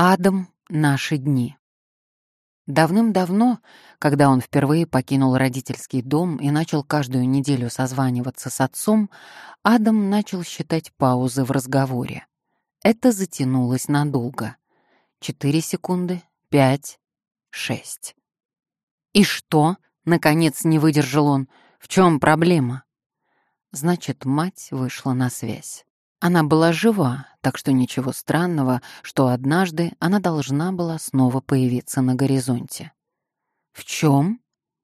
Адам — наши дни. Давным-давно, когда он впервые покинул родительский дом и начал каждую неделю созваниваться с отцом, Адам начал считать паузы в разговоре. Это затянулось надолго. Четыре секунды, пять, шесть. «И что?» — наконец не выдержал он. «В чем проблема?» Значит, мать вышла на связь. Она была жива, так что ничего странного, что однажды она должна была снова появиться на горизонте. В чем?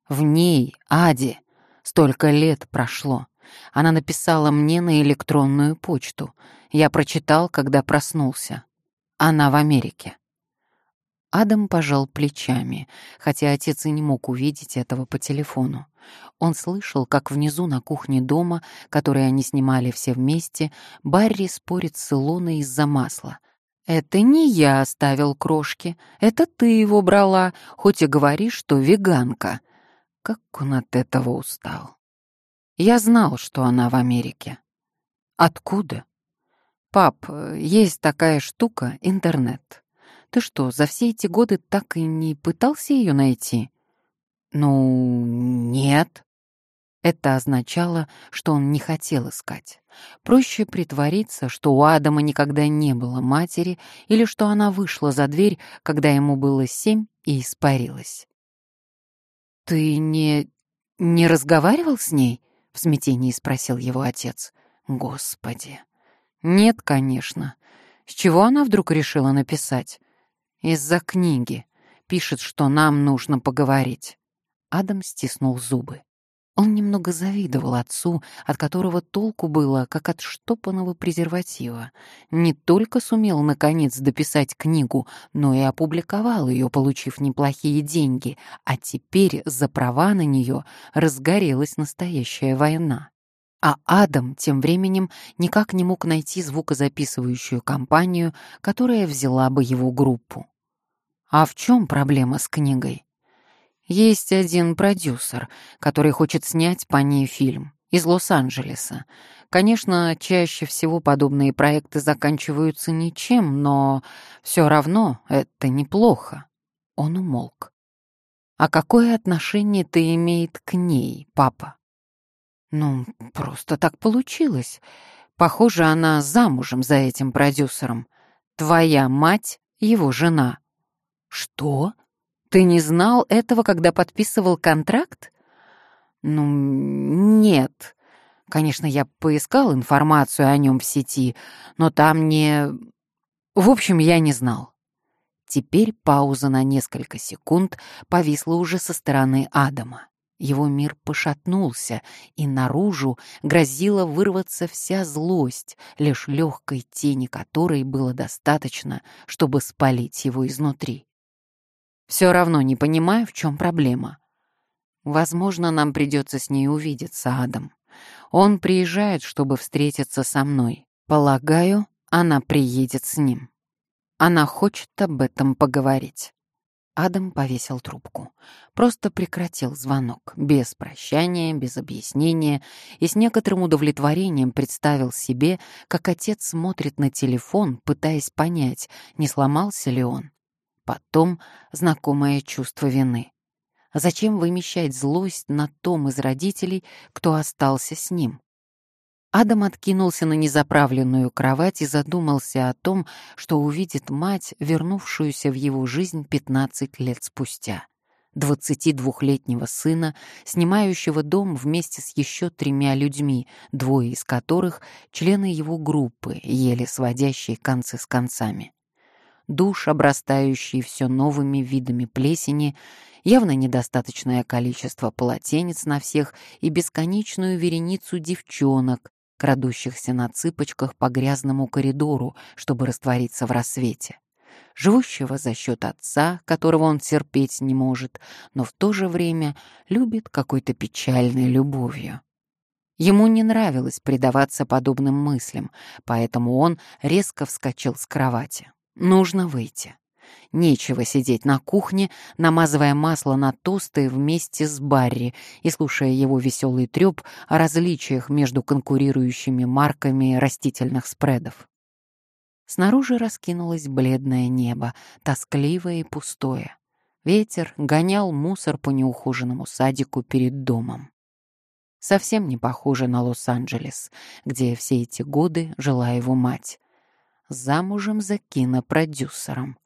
В ней, Аде. Столько лет прошло. Она написала мне на электронную почту. Я прочитал, когда проснулся. Она в Америке. Адам пожал плечами, хотя отец и не мог увидеть этого по телефону. Он слышал, как внизу на кухне дома, который они снимали все вместе, Барри спорит с Илоной из-за масла. «Это не я оставил крошки, это ты его брала, хоть и говоришь, что веганка». Как он от этого устал. Я знал, что она в Америке. Откуда? Пап, есть такая штука — интернет. Ты что, за все эти годы так и не пытался ее найти? Ну, нет. Это означало, что он не хотел искать. Проще притвориться, что у Адама никогда не было матери или что она вышла за дверь, когда ему было семь, и испарилась. «Ты не... не разговаривал с ней?» — в смятении спросил его отец. «Господи!» «Нет, конечно. С чего она вдруг решила написать? Из-за книги. Пишет, что нам нужно поговорить. Адам стиснул зубы. Он немного завидовал отцу, от которого толку было, как от штопанного презерватива. Не только сумел, наконец, дописать книгу, но и опубликовал ее, получив неплохие деньги, а теперь за права на нее разгорелась настоящая война. А Адам тем временем никак не мог найти звукозаписывающую компанию, которая взяла бы его группу. А в чем проблема с книгой? Есть один продюсер, который хочет снять по ней фильм из Лос-Анджелеса. Конечно, чаще всего подобные проекты заканчиваются ничем, но все равно это неплохо. Он умолк. «А какое отношение ты имеет к ней, папа?» «Ну, просто так получилось. Похоже, она замужем за этим продюсером. Твоя мать — его жена». «Что? Ты не знал этого, когда подписывал контракт?» «Ну, нет. Конечно, я поискал информацию о нем в сети, но там не... В общем, я не знал». Теперь пауза на несколько секунд повисла уже со стороны Адама. Его мир пошатнулся, и наружу грозила вырваться вся злость, лишь легкой тени которой было достаточно, чтобы спалить его изнутри. Все равно не понимаю, в чем проблема. Возможно, нам придется с ней увидеться, Адам. Он приезжает, чтобы встретиться со мной. Полагаю, она приедет с ним. Она хочет об этом поговорить. Адам повесил трубку. Просто прекратил звонок, без прощания, без объяснения, и с некоторым удовлетворением представил себе, как отец смотрит на телефон, пытаясь понять, не сломался ли он. Потом знакомое чувство вины. Зачем вымещать злость на том из родителей, кто остался с ним? Адам откинулся на незаправленную кровать и задумался о том, что увидит мать, вернувшуюся в его жизнь 15 лет спустя. 22-летнего сына, снимающего дом вместе с еще тремя людьми, двое из которых — члены его группы, еле сводящие концы с концами душ, обрастающий все новыми видами плесени, явно недостаточное количество полотенец на всех и бесконечную вереницу девчонок, крадущихся на цыпочках по грязному коридору, чтобы раствориться в рассвете. Живущего за счет отца, которого он терпеть не может, но в то же время любит какой-то печальной любовью. Ему не нравилось предаваться подобным мыслям, поэтому он резко вскочил с кровати. Нужно выйти. Нечего сидеть на кухне, намазывая масло на тосты вместе с Барри и слушая его веселый треп о различиях между конкурирующими марками растительных спредов. Снаружи раскинулось бледное небо, тоскливое и пустое. Ветер гонял мусор по неухоженному садику перед домом. Совсем не похоже на Лос-Анджелес, где все эти годы жила его мать. Замужем за кинопродюсером.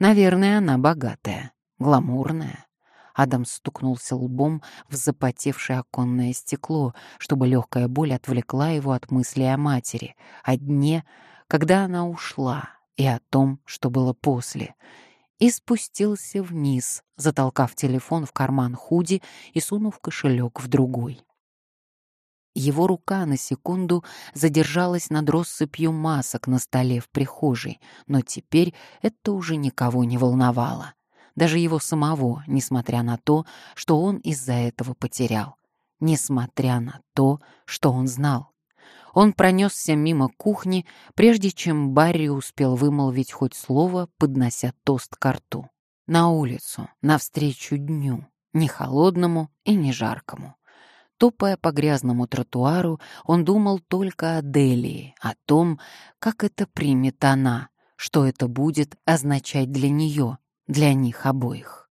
Наверное, она богатая, гламурная. Адам стукнулся лбом в запотевшее оконное стекло, чтобы легкая боль отвлекла его от мысли о матери, о дне, когда она ушла, и о том, что было после, и спустился вниз, затолкав телефон в карман худи и сунув кошелек в другой. Его рука на секунду задержалась над россыпью масок на столе в прихожей, но теперь это уже никого не волновало. Даже его самого, несмотря на то, что он из-за этого потерял. Несмотря на то, что он знал. Он пронесся мимо кухни, прежде чем Барри успел вымолвить хоть слово, поднося тост к рту. На улицу, навстречу дню, не холодному и не жаркому. Топая по грязному тротуару, он думал только о Делии, о том, как это примет она, что это будет означать для нее, для них обоих.